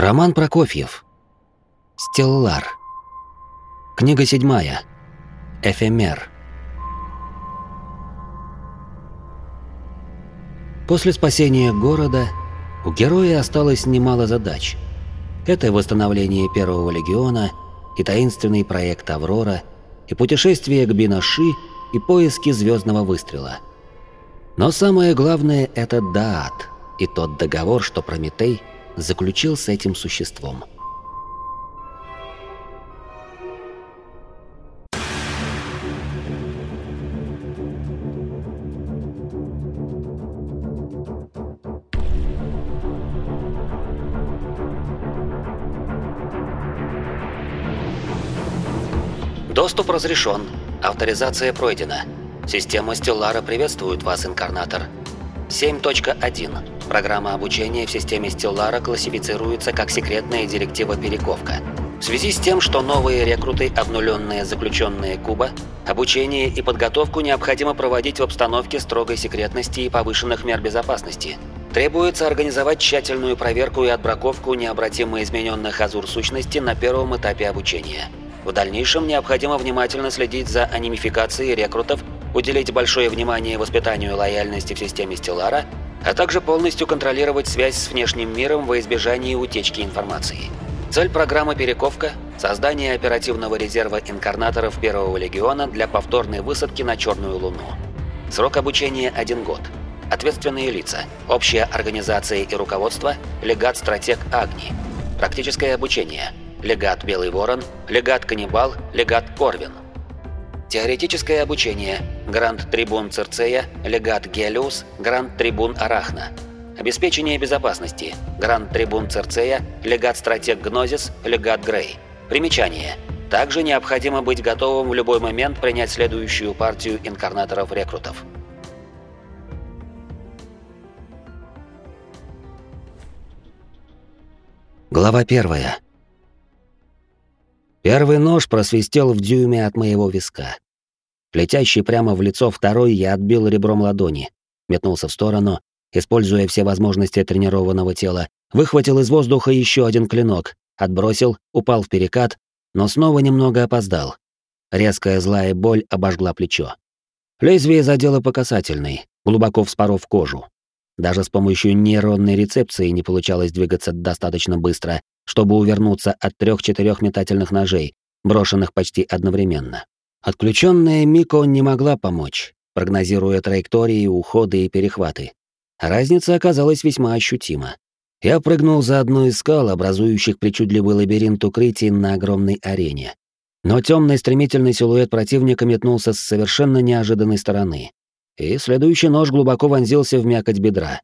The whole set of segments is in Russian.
Роман Прокофьев. Стеллар. Книга седьмая. Эфемер. После спасения города у героя осталось немало задач. Это восстановление Первого Легиона, и таинственный проект «Аврора», и путешествие к Бинаши, и поиски звездного выстрела. Но самое главное — это Даат, и тот договор, что Прометей — заключил с этим существом. Доступ разрешен. Авторизация пройдена. Система Стеллара приветствует вас, инкарнатор. 7.1. Программа обучения в системе Стеллара классифицируется как секретная директива Перековка. В связи с тем, что новые рекруты, обнуленные заключенные Куба, обучение и подготовку необходимо проводить в обстановке строгой секретности и повышенных мер безопасности. Требуется организовать тщательную проверку и отбраковку необратимо измененных азур сущности на первом этапе обучения. В дальнейшем необходимо внимательно следить за анимификацией рекрутов, уделить большое внимание воспитанию лояльности в системе Стеллара а также полностью контролировать связь с внешним миром во избежание утечки информации. Цель программы «Перековка» — создание оперативного резерва инкарнаторов Первого Легиона для повторной высадки на Черную Луну. Срок обучения – один год. Ответственные лица. Общая организация и руководство. Легат-стратег Агни. Практическое обучение. Легат Белый Ворон. Легат Каннибал. Легат Корвин. Теоретическое обучение. Гранд-трибун Церцея, легат Гелиус, Гранд-трибун Арахна. Обеспечение безопасности. Гранд-трибун Церцея, легат-стратег Гнозис, легат Грей. Примечание. Также необходимо быть готовым в любой момент принять следующую партию инкарнаторов-рекрутов. Глава первая. Первый нож просвистел в дюйме от моего виска. Летящий прямо в лицо второй я отбил ребром ладони, метнулся в сторону, используя все возможности тренированного тела, выхватил из воздуха еще один клинок, отбросил, упал в перекат, но снова немного опоздал. Резкая злая боль обожгла плечо. Лезвие задело по касательной, глубоко вспоров кожу. Даже с помощью нейронной рецепции не получалось двигаться достаточно быстро, чтобы увернуться от трех-четырех метательных ножей, брошенных почти одновременно. Отключенная Мико не могла помочь, прогнозируя траектории, уходы и перехваты. Разница оказалась весьма ощутима. Я прыгнул за одну из скал, образующих причудливый лабиринт укрытий на огромной арене. Но темный стремительный силуэт противника метнулся с совершенно неожиданной стороны. И следующий нож глубоко вонзился в мякоть бедра.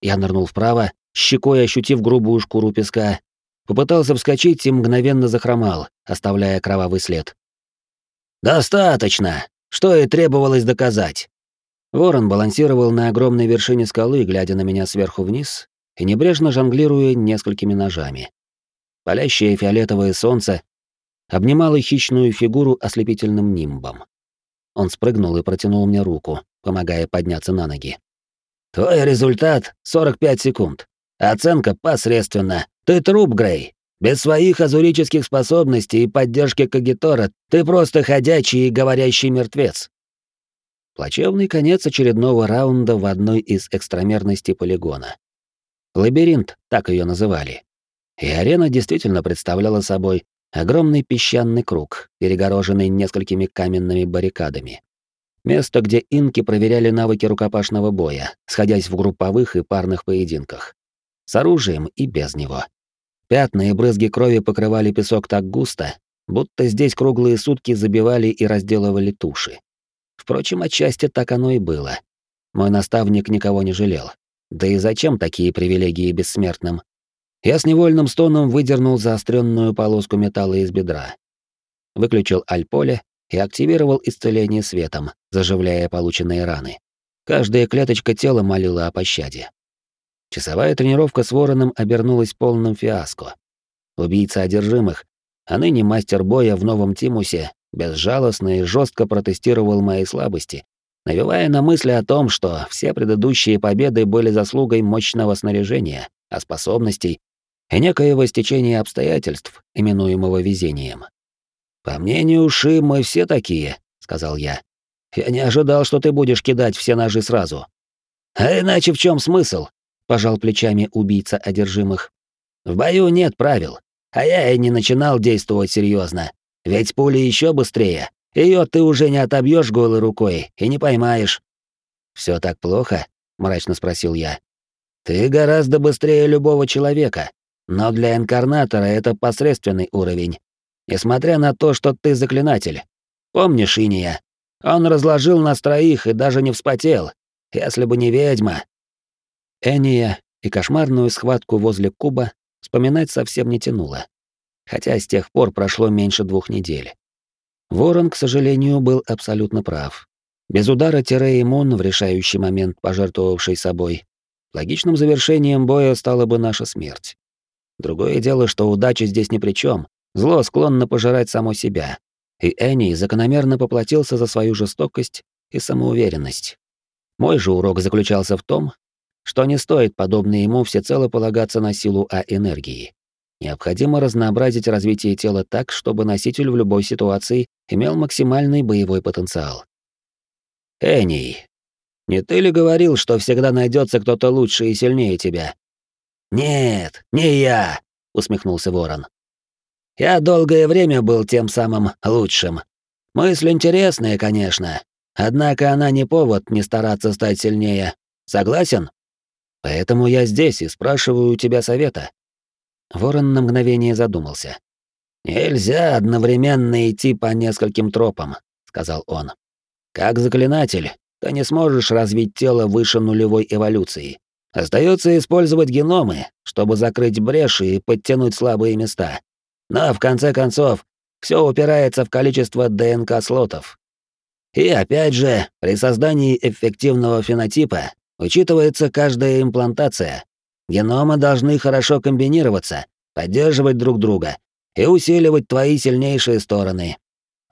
Я нырнул вправо, щекой ощутив грубую шкуру песка, Попытался вскочить и мгновенно захромал, оставляя кровавый след. «Достаточно! Что и требовалось доказать!» Ворон балансировал на огромной вершине скалы, глядя на меня сверху вниз и небрежно жонглируя несколькими ножами. Палящее фиолетовое солнце обнимало хищную фигуру ослепительным нимбом. Он спрыгнул и протянул мне руку, помогая подняться на ноги. «Твой результат — 45 секунд. Оценка посредственно. Ты труп, Грей. Без своих азурических способностей и поддержки Кагитора ты просто ходячий и говорящий мертвец. Плачевный конец очередного раунда в одной из экстрамерностей полигона. Лабиринт, так ее называли. И арена действительно представляла собой огромный песчаный круг, перегороженный несколькими каменными баррикадами. Место, где инки проверяли навыки рукопашного боя, сходясь в групповых и парных поединках. С оружием и без него. Пятна и брызги крови покрывали песок так густо, будто здесь круглые сутки забивали и разделывали туши. Впрочем, отчасти так оно и было. Мой наставник никого не жалел. Да и зачем такие привилегии бессмертным? Я с невольным стоном выдернул заостренную полоску металла из бедра. Выключил альполе и активировал исцеление светом, заживляя полученные раны. Каждая клеточка тела молила о пощаде. Часовая тренировка с Вороном обернулась полным фиаско. Убийца одержимых, а ныне мастер боя в новом Тимусе, безжалостно и жестко протестировал мои слабости, навевая на мысли о том, что все предыдущие победы были заслугой мощного снаряжения, а способностей и некоего стечения обстоятельств, именуемого везением. «По мнению Ши, мы все такие», — сказал я. «Я не ожидал, что ты будешь кидать все ножи сразу». «А иначе в чем смысл?» — пожал плечами убийца одержимых. «В бою нет правил, а я и не начинал действовать серьезно. Ведь пули еще быстрее. Ее ты уже не отобьешь голой рукой и не поймаешь. Все так плохо? мрачно спросил я. Ты гораздо быстрее любого человека, но для инкарнатора это посредственный уровень. Несмотря на то, что ты заклинатель. Помнишь Иния? Он разложил нас троих и даже не вспотел. Если бы не ведьма. Эния и кошмарную схватку возле куба вспоминать совсем не тянуло хотя с тех пор прошло меньше двух недель. Ворон, к сожалению, был абсолютно прав. Без удара Тире Мун в решающий момент пожертвовавший собой, логичным завершением боя стала бы наша смерть. Другое дело, что удача здесь ни при чем. Зло склонно пожирать само себя. И Энни закономерно поплатился за свою жестокость и самоуверенность. Мой же урок заключался в том, что не стоит, подобно ему, всецело полагаться на силу А-энергии. Необходимо разнообразить развитие тела так, чтобы носитель в любой ситуации имел максимальный боевой потенциал. Эний, не ты ли говорил, что всегда найдется кто-то лучше и сильнее тебя? Нет, не я, усмехнулся Ворон. Я долгое время был тем самым лучшим. Мысль интересная, конечно, однако она не повод не стараться стать сильнее. Согласен? Поэтому я здесь и спрашиваю у тебя совета. Ворон на мгновение задумался. «Нельзя одновременно идти по нескольким тропам», — сказал он. «Как заклинатель, ты не сможешь развить тело выше нулевой эволюции. Остается использовать геномы, чтобы закрыть бреши и подтянуть слабые места. Но, в конце концов, все упирается в количество ДНК-слотов. И опять же, при создании эффективного фенотипа учитывается каждая имплантация, Геномы должны хорошо комбинироваться, поддерживать друг друга и усиливать твои сильнейшие стороны.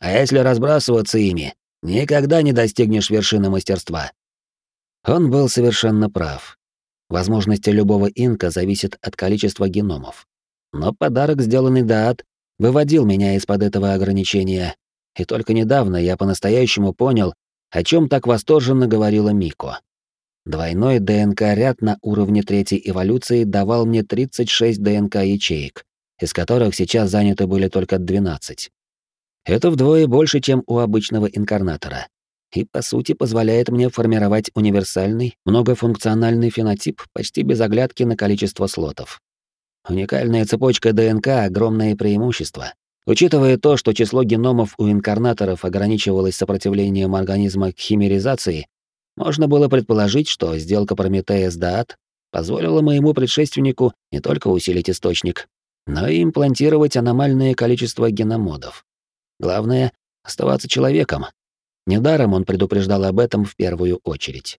А если разбрасываться ими, никогда не достигнешь вершины мастерства. Он был совершенно прав. Возможности любого инка зависят от количества геномов. Но подарок, сделанный Даат, выводил меня из-под этого ограничения, и только недавно я по-настоящему понял, о чем так восторженно говорила Мико. Двойной ДНК-ряд на уровне третьей эволюции давал мне 36 ДНК-ячеек, из которых сейчас заняты были только 12. Это вдвое больше, чем у обычного инкарнатора. И, по сути, позволяет мне формировать универсальный, многофункциональный фенотип почти без оглядки на количество слотов. Уникальная цепочка ДНК — огромное преимущество. Учитывая то, что число геномов у инкарнаторов ограничивалось сопротивлением организма к химеризации, можно было предположить, что сделка Прометея с Даат позволила моему предшественнику не только усилить источник, но и имплантировать аномальное количество геномодов. Главное — оставаться человеком. Недаром он предупреждал об этом в первую очередь.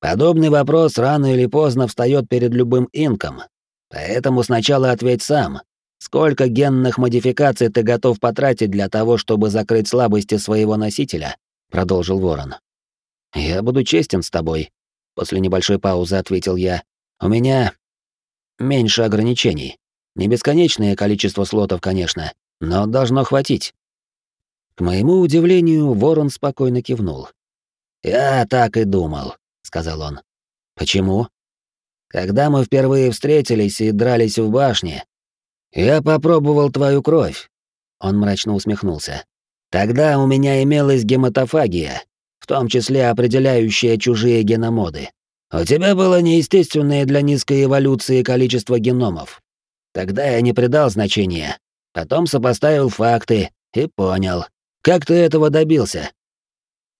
Подобный вопрос рано или поздно встает перед любым инком, поэтому сначала ответь сам. Сколько генных модификаций ты готов потратить для того, чтобы закрыть слабости своего носителя? продолжил Ворон. «Я буду честен с тобой», — после небольшой паузы ответил я. «У меня меньше ограничений. Не бесконечное количество слотов, конечно, но должно хватить». К моему удивлению, Ворон спокойно кивнул. «Я так и думал», — сказал он. «Почему?» «Когда мы впервые встретились и дрались в башне, я попробовал твою кровь». Он мрачно усмехнулся. «Тогда у меня имелась гематофагия, в том числе определяющие чужие геномоды. У тебя было неестественное для низкой эволюции количество геномов. Тогда я не придал значения. Потом сопоставил факты и понял. Как ты этого добился?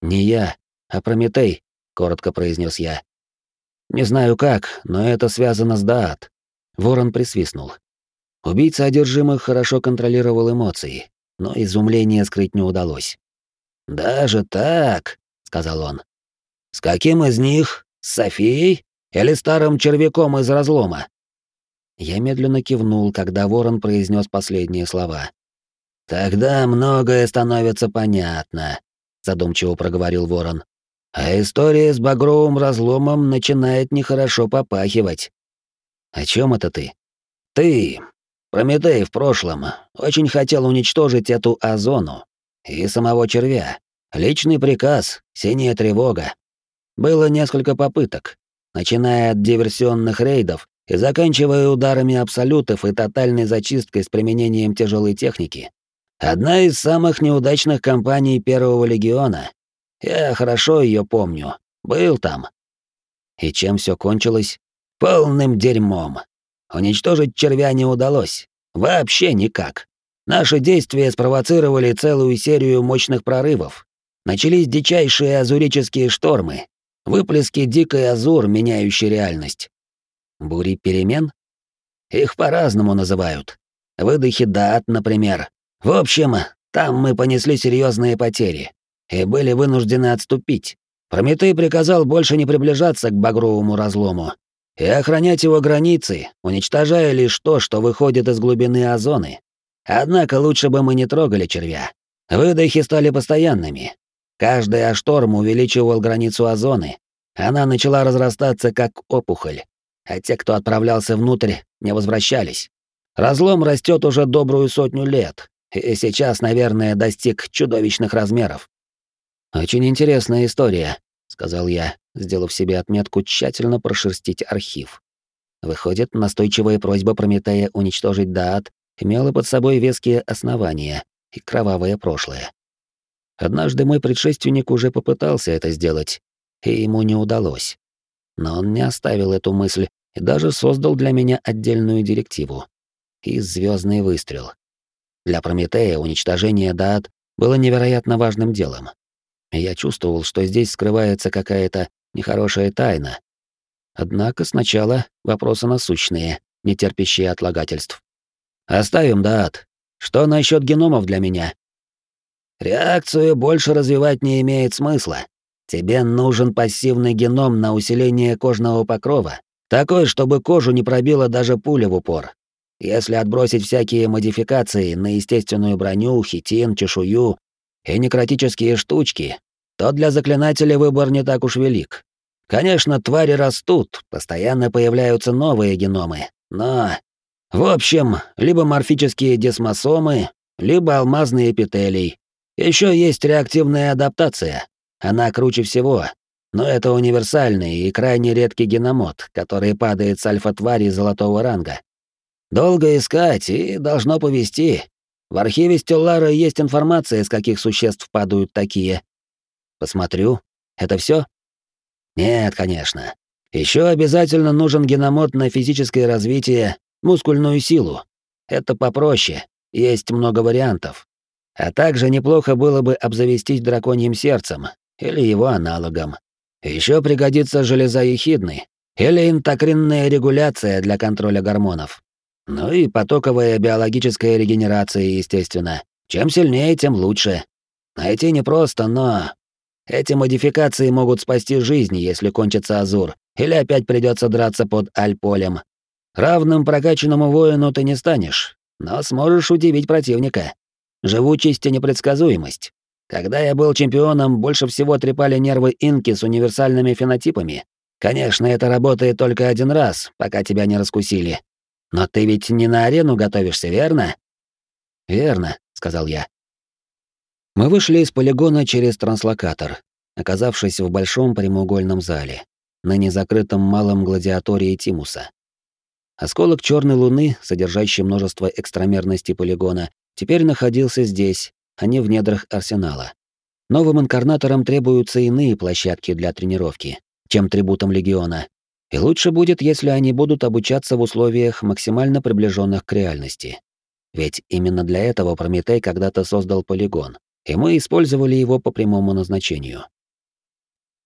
Не я, а Прометей, коротко произнес я. Не знаю как, но это связано с Даат. Ворон присвистнул. Убийца одержимых хорошо контролировал эмоции, но изумление скрыть не удалось. «Даже так?» Сказал он. С каким из них? С Софией или старым червяком из разлома? Я медленно кивнул, когда Ворон произнес последние слова. Тогда многое становится понятно, задумчиво проговорил Ворон. А история с багровым разломом начинает нехорошо попахивать. О чем это ты? Ты, Прометей в прошлом, очень хотел уничтожить эту озону и самого червя. Личный приказ, синяя тревога. Было несколько попыток, начиная от диверсионных рейдов и заканчивая ударами абсолютов и тотальной зачисткой с применением тяжелой техники. Одна из самых неудачных кампаний Первого легиона. Я хорошо ее помню. Был там. И чем все кончилось? Полным дерьмом. Уничтожить червя не удалось. Вообще никак. Наши действия спровоцировали целую серию мощных прорывов. Начались дичайшие азурические штормы, выплески дикой азур, меняющей реальность. Бури перемен? Их по-разному называют. Выдохи дат, например. В общем, там мы понесли серьезные потери и были вынуждены отступить. Прометей приказал больше не приближаться к багровому разлому и охранять его границы, уничтожая лишь то, что выходит из глубины озоны. Однако лучше бы мы не трогали червя. Выдохи стали постоянными. Каждый ашторм увеличивал границу озоны. Она начала разрастаться как опухоль а те, кто отправлялся внутрь, не возвращались. Разлом растет уже добрую сотню лет, и сейчас, наверное, достиг чудовищных размеров. «Очень интересная история», — сказал я, сделав себе отметку тщательно прошерстить архив. Выходит, настойчивая просьба Прометея уничтожить Даат имела под собой веские основания и кровавое прошлое. Однажды мой предшественник уже попытался это сделать, и ему не удалось. Но он не оставил эту мысль и даже создал для меня отдельную директиву. И звездный выстрел. Для Прометея уничтожение Даат было невероятно важным делом. я чувствовал, что здесь скрывается какая-то нехорошая тайна. Однако сначала вопросы насущные, не терпящие отлагательств. Оставим Даат. Что насчет геномов для меня? Реакцию больше развивать не имеет смысла. Тебе нужен пассивный геном на усиление кожного покрова, такой, чтобы кожу не пробила даже пуля в упор. Если отбросить всякие модификации на естественную броню, хитин, чешую и некротические штучки, то для заклинателя выбор не так уж велик. Конечно, твари растут, постоянно появляются новые геномы, но... В общем, либо морфические десмосомы, либо алмазные эпителий. Еще есть реактивная адаптация, она круче всего, но это универсальный и крайне редкий геномод, который падает с альфа-твари золотого ранга. Долго искать и должно повести. В архиве Стеллара есть информация, из каких существ падают такие. Посмотрю. Это все? Нет, конечно. Еще обязательно нужен геномод на физическое развитие, мускульную силу. Это попроще, есть много вариантов. А также неплохо было бы обзавестись драконьим сердцем, или его аналогом. Еще пригодится железа ехидны или интокринная регуляция для контроля гормонов. Ну и потоковая биологическая регенерация, естественно. Чем сильнее, тем лучше. Найти непросто, но... Эти модификации могут спасти жизнь, если кончится Азур, или опять придется драться под Альполем. Равным прокачанному воину ты не станешь, но сможешь удивить противника. Живучесть и непредсказуемость. Когда я был чемпионом, больше всего трепали нервы инки с универсальными фенотипами. Конечно, это работает только один раз, пока тебя не раскусили. Но ты ведь не на арену готовишься, верно? Верно, сказал я. Мы вышли из полигона через транслокатор, оказавшись в большом прямоугольном зале, на незакрытом малом гладиатории Тимуса. Осколок черной луны, содержащий множество экстрамерности полигона, теперь находился здесь, а не в недрах арсенала. Новым инкарнаторам требуются иные площадки для тренировки, чем трибутам легиона. И лучше будет, если они будут обучаться в условиях, максимально приближенных к реальности. Ведь именно для этого Прометей когда-то создал полигон, и мы использовали его по прямому назначению.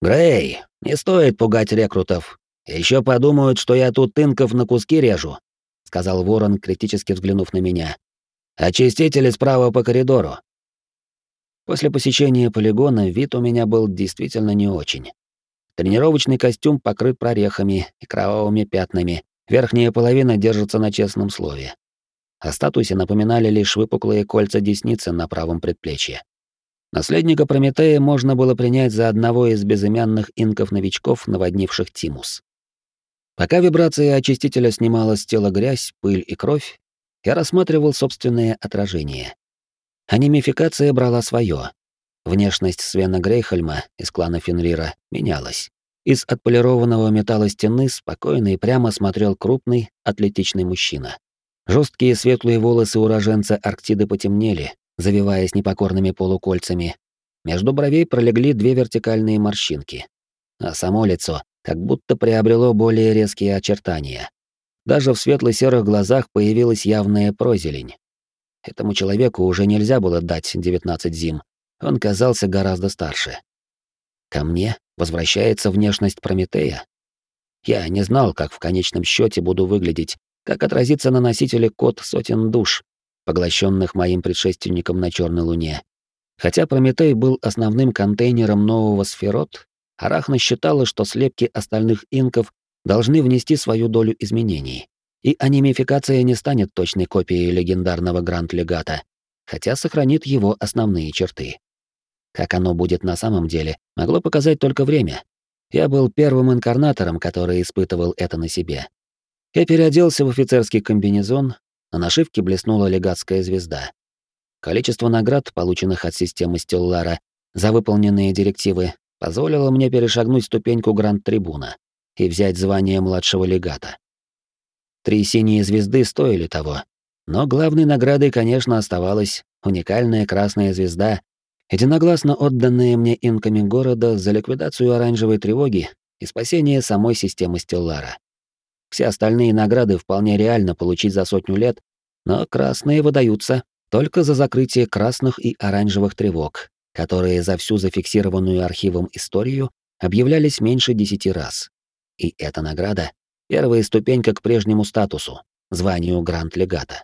«Грей, не стоит пугать рекрутов. Еще подумают, что я тут тынков на куски режу», — сказал Ворон, критически взглянув на меня. «Очистители справа по коридору. После посещения полигона вид у меня был действительно не очень. Тренировочный костюм покрыт прорехами и кровавыми пятнами, верхняя половина держится на честном слове. О статусе напоминали лишь выпуклые кольца десницы на правом предплечье. Наследника Прометея можно было принять за одного из безымянных инков-новичков, наводнивших Тимус. Пока вибрация очистителя снимала с тела грязь, пыль и кровь, я рассматривал собственное отражение. Анимификация брала свое. Внешность Свена Грейхельма из клана Фенрира менялась. Из отполированного металла стены спокойно и прямо смотрел крупный, атлетичный мужчина. Жесткие светлые волосы уроженца Арктиды потемнели, завиваясь непокорными полукольцами. Между бровей пролегли две вертикальные морщинки. А само лицо как будто приобрело более резкие очертания. Даже в светло-серых глазах появилась явная прозелень. Этому человеку уже нельзя было дать 19 зим. Он казался гораздо старше. Ко мне возвращается внешность Прометея. Я не знал, как в конечном счете буду выглядеть, как отразится на носителе код сотен душ, поглощенных моим предшественником на Черной Луне. Хотя Прометей был основным контейнером нового сферот, Арахна считала, что слепки остальных инков должны внести свою долю изменений. И анимификация не станет точной копией легендарного Гранд-Легата, хотя сохранит его основные черты. Как оно будет на самом деле, могло показать только время. Я был первым инкарнатором, который испытывал это на себе. Я переоделся в офицерский комбинезон, на нашивке блеснула легатская звезда. Количество наград, полученных от системы Стеллара за выполненные директивы, позволило мне перешагнуть ступеньку Гранд-трибуна и взять звание младшего легата. Три синие звезды стоили того, но главной наградой, конечно, оставалась уникальная красная звезда, единогласно отданная мне инками города за ликвидацию оранжевой тревоги и спасение самой системы Стеллара. Все остальные награды вполне реально получить за сотню лет, но красные выдаются только за закрытие красных и оранжевых тревог, которые за всю зафиксированную архивом историю объявлялись меньше десяти раз. И эта награда — первая ступенька к прежнему статусу, званию Гранд-легата.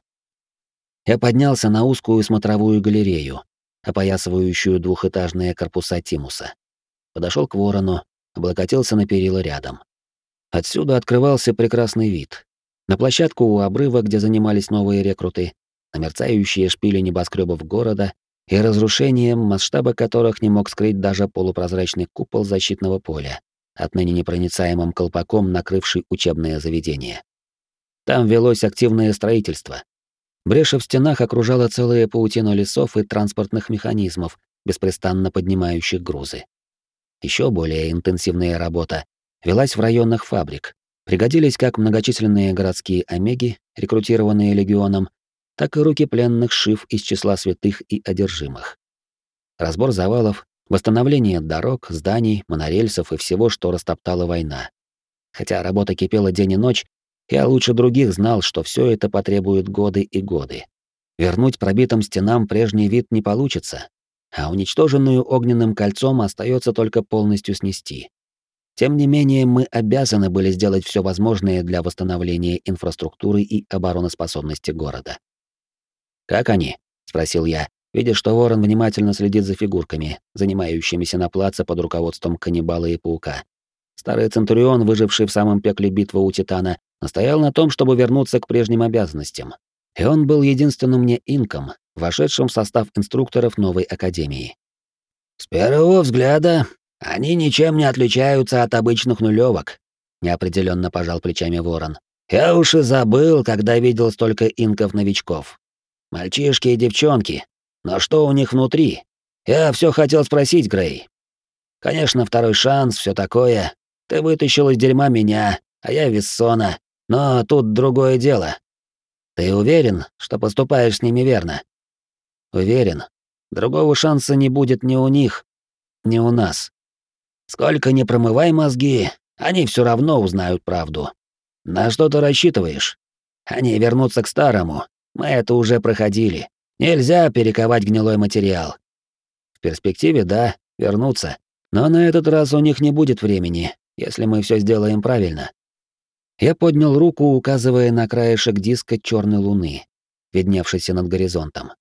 Я поднялся на узкую смотровую галерею, опоясывающую двухэтажные корпуса Тимуса. Подошел к ворону, облокотился на перила рядом. Отсюда открывался прекрасный вид. На площадку у обрыва, где занимались новые рекруты, на мерцающие шпили небоскребов города и разрушением, масштаба которых не мог скрыть даже полупрозрачный купол защитного поля, отныне непроницаемым колпаком накрывший учебное заведение. Там велось активное строительство. Бреши в стенах окружала целая паутина лесов и транспортных механизмов, беспрестанно поднимающих грузы. Еще более интенсивная работа велась в районах фабрик. Пригодились как многочисленные городские омеги, рекрутированные легионом, так и руки пленных шив из числа святых и одержимых. Разбор завалов, восстановление дорог, зданий, монорельсов и всего, что растоптала война. Хотя работа кипела день и ночь, я лучше других знал, что все это потребует годы и годы. Вернуть пробитым стенам прежний вид не получится, а уничтоженную огненным кольцом остается только полностью снести. Тем не менее, мы обязаны были сделать все возможное для восстановления инфраструктуры и обороноспособности города. «Как они?» — спросил я, видя, что ворон внимательно следит за фигурками, занимающимися на плаце под руководством каннибала и паука. Старый Центурион, выживший в самом пекле битвы у Титана, настоял на том, чтобы вернуться к прежним обязанностям. И он был единственным мне инком, вошедшим в состав инструкторов новой академии. «С первого взгляда они ничем не отличаются от обычных нулевок», — неопределенно пожал плечами ворон. «Я уж и забыл, когда видел столько инков-новичков. Мальчишки и девчонки. Но что у них внутри? Я все хотел спросить, Грей. Конечно, второй шанс, все такое. Ты вытащил из дерьма меня, а я Виссона. Но тут другое дело. Ты уверен, что поступаешь с ними верно? Уверен. Другого шанса не будет ни у них, ни у нас. Сколько не промывай мозги, они все равно узнают правду. На что ты рассчитываешь? Они вернутся к старому, мы это уже проходили. Нельзя перековать гнилой материал. В перспективе, да, вернуться. Но на этот раз у них не будет времени, если мы все сделаем правильно. Я поднял руку, указывая на краешек диска черной луны, видневшийся над горизонтом.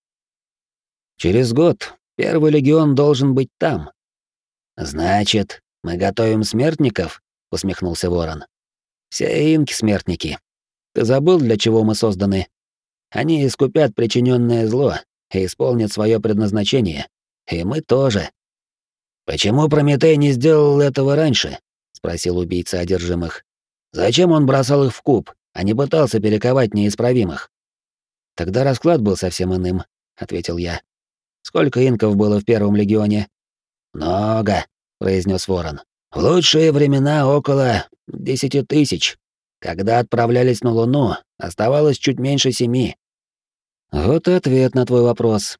Через год первый легион должен быть там. Значит, мы готовим смертников? усмехнулся Ворон. Все инки смертники. Ты забыл, для чего мы созданы? Они искупят причиненное зло и исполнят свое предназначение. И мы тоже. Почему Прометей не сделал этого раньше? спросил убийца одержимых. Зачем он бросал их в куб, а не пытался перековать неисправимых? Тогда расклад был совсем иным, ответил я. Сколько инков было в первом легионе? Много, произнес Ворон. В лучшие времена около десяти тысяч. Когда отправлялись на Луну, оставалось чуть меньше семи. Вот и ответ на твой вопрос.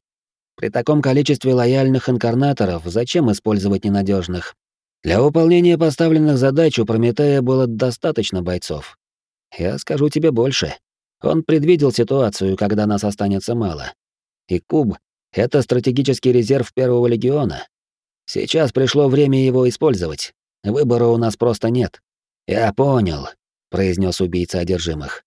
При таком количестве лояльных инкарнаторов зачем использовать ненадежных? Для выполнения поставленных задач у Прометея было достаточно бойцов. Я скажу тебе больше. Он предвидел ситуацию, когда нас останется мало. И Куб — это стратегический резерв Первого Легиона. Сейчас пришло время его использовать. Выбора у нас просто нет. Я понял, произнес убийца одержимых.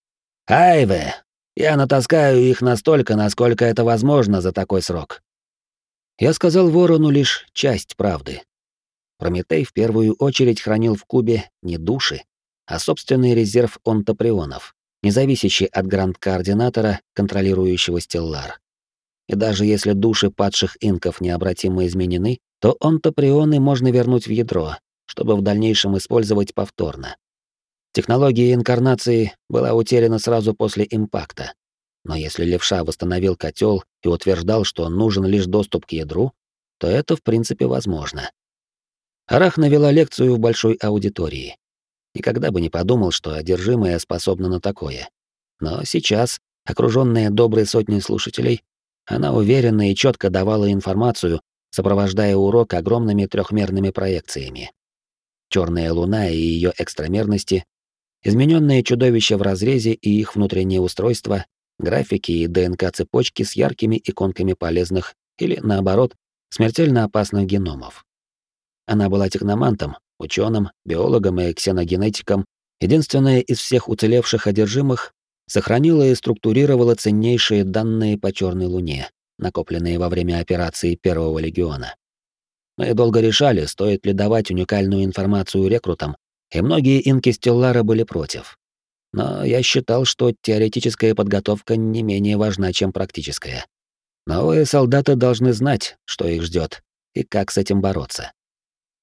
Айве, я натаскаю их настолько, насколько это возможно за такой срок. Я сказал Ворону лишь часть правды. Прометей в первую очередь хранил в кубе не души, а собственный резерв онтоприонов, не зависящий от гранд-координатора, контролирующего Стеллар. И даже если души падших инков необратимо изменены, то онтоприоны можно вернуть в ядро, чтобы в дальнейшем использовать повторно. Технология инкарнации была утеряна сразу после импакта. Но если левша восстановил котел и утверждал, что нужен лишь доступ к ядру, то это в принципе возможно. Арах навела лекцию в большой аудитории. Никогда бы не подумал, что одержимая способна на такое. Но сейчас, окружённая доброй сотней слушателей, она уверенно и четко давала информацию, сопровождая урок огромными трехмерными проекциями. Черная луна и ее экстрамерности измененные чудовища в разрезе и их внутреннее устройство, графики и ДНК-цепочки с яркими иконками полезных или, наоборот, смертельно опасных геномов. Она была техномантом, ученым, биологом и ксеногенетиком, единственная из всех уцелевших одержимых, сохранила и структурировала ценнейшие данные по Черной Луне, накопленные во время операции Первого Легиона. Мы долго решали, стоит ли давать уникальную информацию рекрутам, и многие инки Стеллара были против. Но я считал, что теоретическая подготовка не менее важна, чем практическая. Новые солдаты должны знать, что их ждет и как с этим бороться.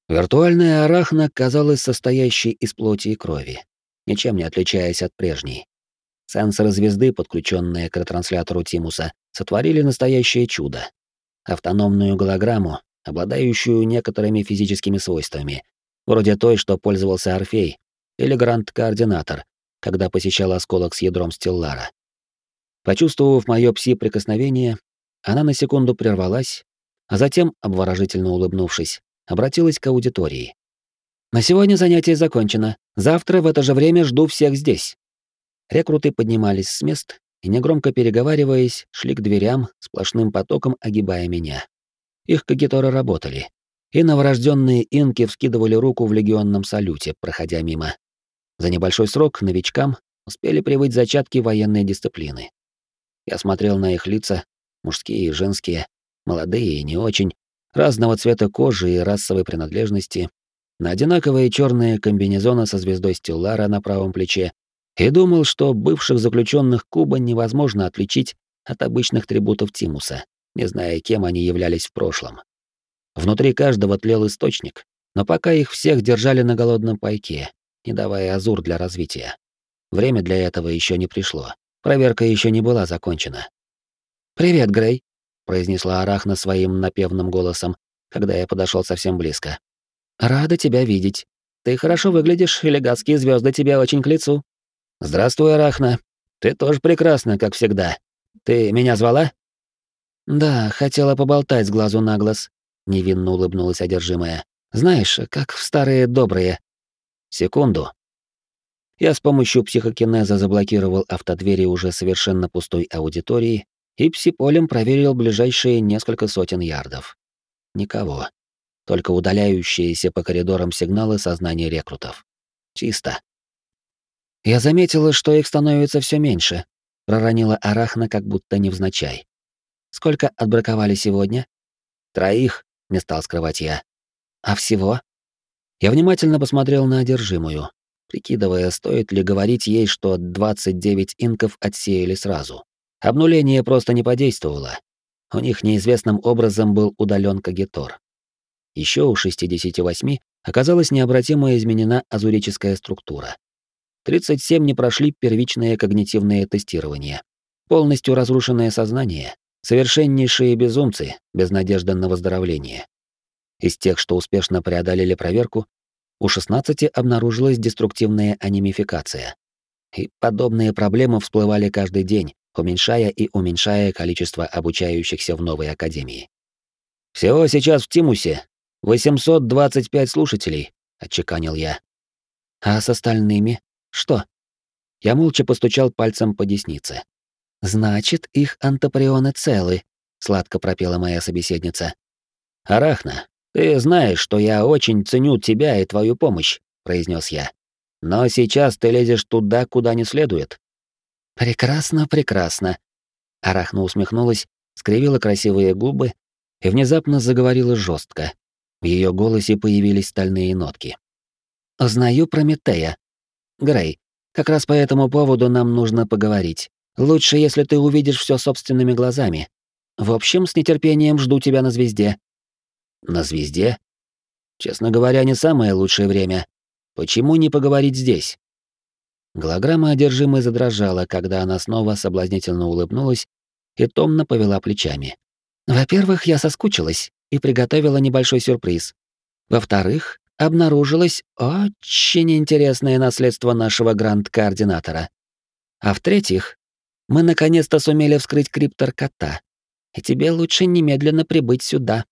Виртуальная арахна казалась состоящей из плоти и крови, ничем не отличаясь от прежней. Сенсоры звезды, подключенные к ретранслятору Тимуса, сотворили настоящее чудо. Автономную голограмму, обладающую некоторыми физическими свойствами, вроде той, что пользовался Орфей, или Гранд-координатор, когда посещал осколок с ядром Стеллара. Почувствовав моё пси-прикосновение, она на секунду прервалась, а затем, обворожительно улыбнувшись, обратилась к аудитории. «На сегодня занятие закончено. Завтра в это же время жду всех здесь». Рекруты поднимались с мест и, негромко переговариваясь, шли к дверям, сплошным потоком огибая меня. Их кагиторы работали и новорожденные инки вскидывали руку в легионном салюте, проходя мимо. За небольшой срок новичкам успели привыть зачатки военной дисциплины. Я смотрел на их лица, мужские и женские, молодые и не очень, разного цвета кожи и расовой принадлежности, на одинаковые черные комбинезоны со звездой Стеллара на правом плече, и думал, что бывших заключенных Куба невозможно отличить от обычных трибутов Тимуса, не зная, кем они являлись в прошлом. Внутри каждого тлел источник, но пока их всех держали на голодном пайке, не давая азур для развития. Время для этого еще не пришло. Проверка еще не была закончена. «Привет, Грей», — произнесла Арахна своим напевным голосом, когда я подошел совсем близко. «Рада тебя видеть. Ты хорошо выглядишь, и легатские звезды тебе очень к лицу». «Здравствуй, Арахна. Ты тоже прекрасна, как всегда. Ты меня звала?» «Да, хотела поболтать с глазу на глаз невинно улыбнулась одержимая. Знаешь, как в старые добрые. Секунду. Я с помощью психокинеза заблокировал автодвери уже совершенно пустой аудитории и псиполем проверил ближайшие несколько сотен ярдов. Никого. Только удаляющиеся по коридорам сигналы сознания рекрутов. Чисто. Я заметила, что их становится все меньше, проронила Арахна как будто невзначай. Сколько отбраковали сегодня? Троих, не стал скрывать я. А всего? Я внимательно посмотрел на одержимую, прикидывая, стоит ли говорить ей, что 29 инков отсеяли сразу. Обнуление просто не подействовало. У них неизвестным образом был удален кагитор. Еще у 68 оказалась необратимо изменена азурическая структура. 37 не прошли первичное когнитивное тестирование. Полностью разрушенное сознание, совершеннейшие безумцы, без надежды на выздоровление. Из тех, что успешно преодолели проверку, у 16 обнаружилась деструктивная анимификация. И подобные проблемы всплывали каждый день, уменьшая и уменьшая количество обучающихся в новой академии. «Всего сейчас в Тимусе 825 слушателей», — отчеканил я. «А с остальными? Что?» Я молча постучал пальцем по деснице. «Значит, их антоприоны целы», — сладко пропела моя собеседница. «Арахна, ты знаешь, что я очень ценю тебя и твою помощь», — произнес я. «Но сейчас ты лезешь туда, куда не следует». «Прекрасно, прекрасно». Арахна усмехнулась, скривила красивые губы и внезапно заговорила жестко. В ее голосе появились стальные нотки. «Узнаю Прометея. Грей, как раз по этому поводу нам нужно поговорить. Лучше, если ты увидишь все собственными глазами. В общем, с нетерпением жду тебя на звезде». «На звезде?» «Честно говоря, не самое лучшее время. Почему не поговорить здесь?» Голограмма одержимой задрожала, когда она снова соблазнительно улыбнулась и томно повела плечами. «Во-первых, я соскучилась и приготовила небольшой сюрприз. Во-вторых, обнаружилось очень интересное наследство нашего гранд-координатора. А в-третьих, мы наконец-то сумели вскрыть криптор кота, и тебе лучше немедленно прибыть сюда.